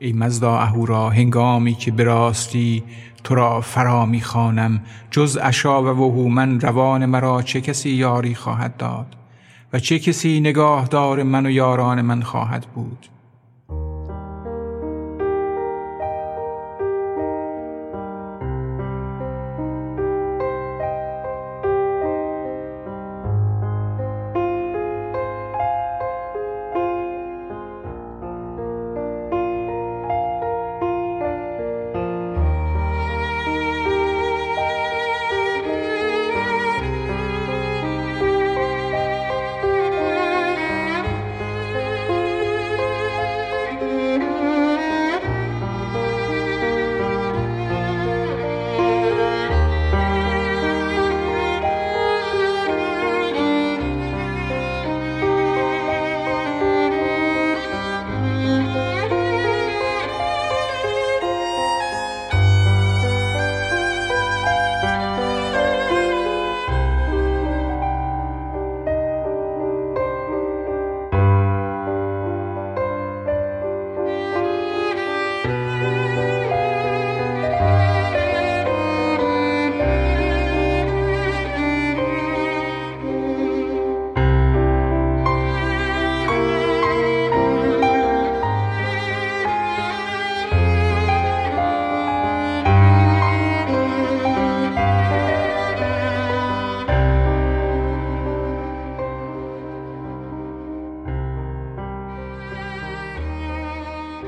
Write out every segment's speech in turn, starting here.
ای مزدا اهورا هنگامی که براستی تو را فرا می‌خوانم جز اشا و وهومن روان مرا چه کسی یاری خواهد داد؟ و چه کسی نگاهدار من و یاران من خواهد بود؟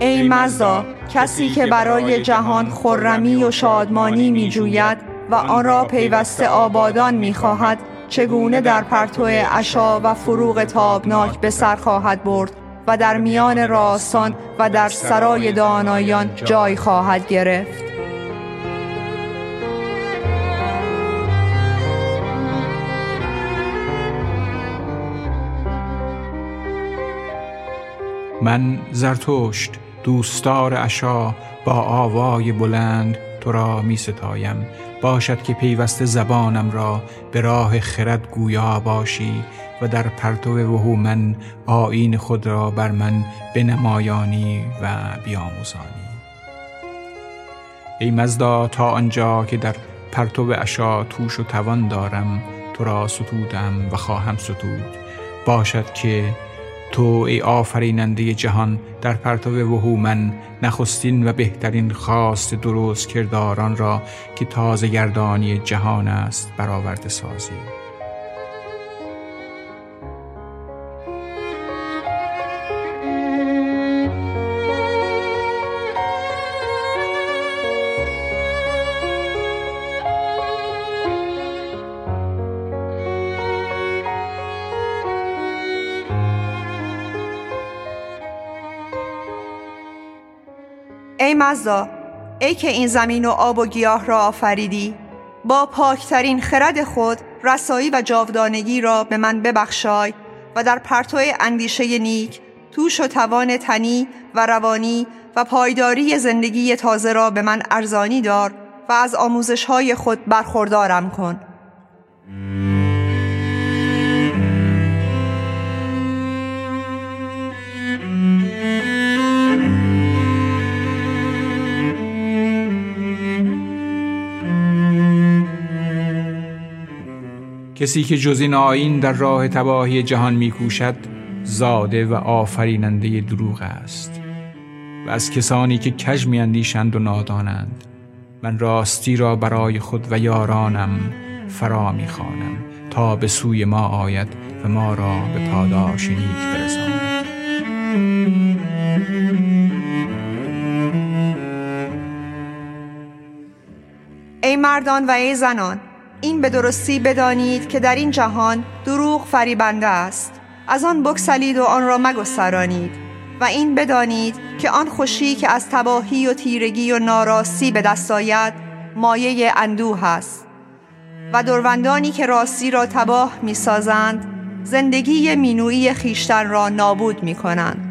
ای مزدا کسی که برای جهان خرمی و شادمانی می جوید و آن را پیوسته آبادان می خواهد چگونه در پرتو عشا و فروغ تابناک به سر خواهد برد و در میان راستان و در سرای دانایان جای خواهد گرفت. من زرتشت. دوستار اشا با آوای بلند تو را می ستایم. باشد که پیوسته زبانم را به راه خرد گویا باشی و در پرتو وهومن آین خود را بر من بنمایانی و بیاموزانی. ای مزدا تا آنجا که در پرتو اشا توش و توان دارم تو را ستودم و خواهم ستود. باشد که تو ای آفریننده جهان در پرتو وهومن نخستین و بهترین خواست درست کرداران را که تازه گردانی جهان است برآورده سازی. ای مزدا ای که این زمین و آب و گیاه را آفریدی با پاکترین خرد خود رسایی و جاودانگی را به من ببخشای و در پرتو اندیشه نیک توش و توان تنی و روانی و پایداری زندگی تازه را به من ارزانی دار و از آموزش های خود برخوردارم کن. کسی که جز این آین در راه تباهی جهان میکوشد زاده و آفریننده دروغ است. و از کسانی که کج میاندیشند و نادانند من راستی را برای خود و یارانم فرا می‌خوانم تا به سوی ما آید و ما را به پاداش نیک برساند. ای مردان و ای زنان این به درستی بدانید که در این جهان دروغ فریبنده است. از آن بکسلید و آن را مگسترانید و این بدانید که آن خوشی که از تباهی و تیرگی و ناراستی به دست آید مایه اندوه است. و دروندانی که راستی را تباه می سازند زندگی مینویی خیشتن را نابود می کنند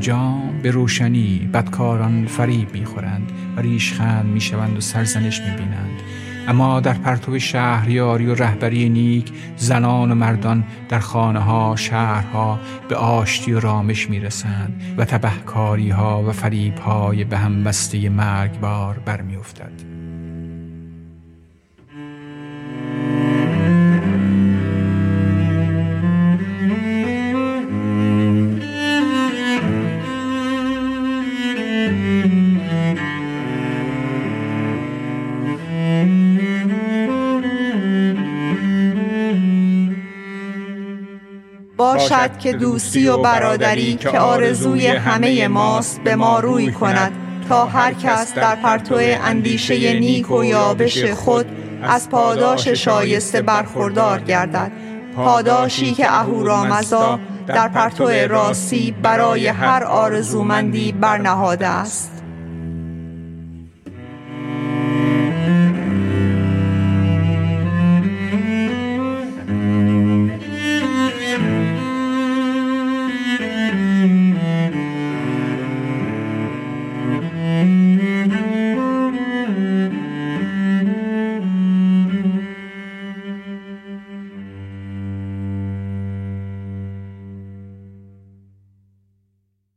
سرانجام به روشنی بدکاران فریب می‌خورند و ریشخند می‌شوند و سرزنش می‌بینند اما در پرتو شهریاری و رهبری نیک زنان و مردان در خانه ها شهرها به آشتی و رامش می‌رسند و تبهکاری ها و فریب های به هم بسته مرگبار برمیافتد. باشد که دوستی و برادری که آرزوی همه ماست به ما روی کند تا هر کس در پرتو اندیشه نیک و یابش خود از پاداش شایسته برخوردار گردد. پاداشی که اهورامزا در پرتو راستی برای هر آرزومندی برنهاده است.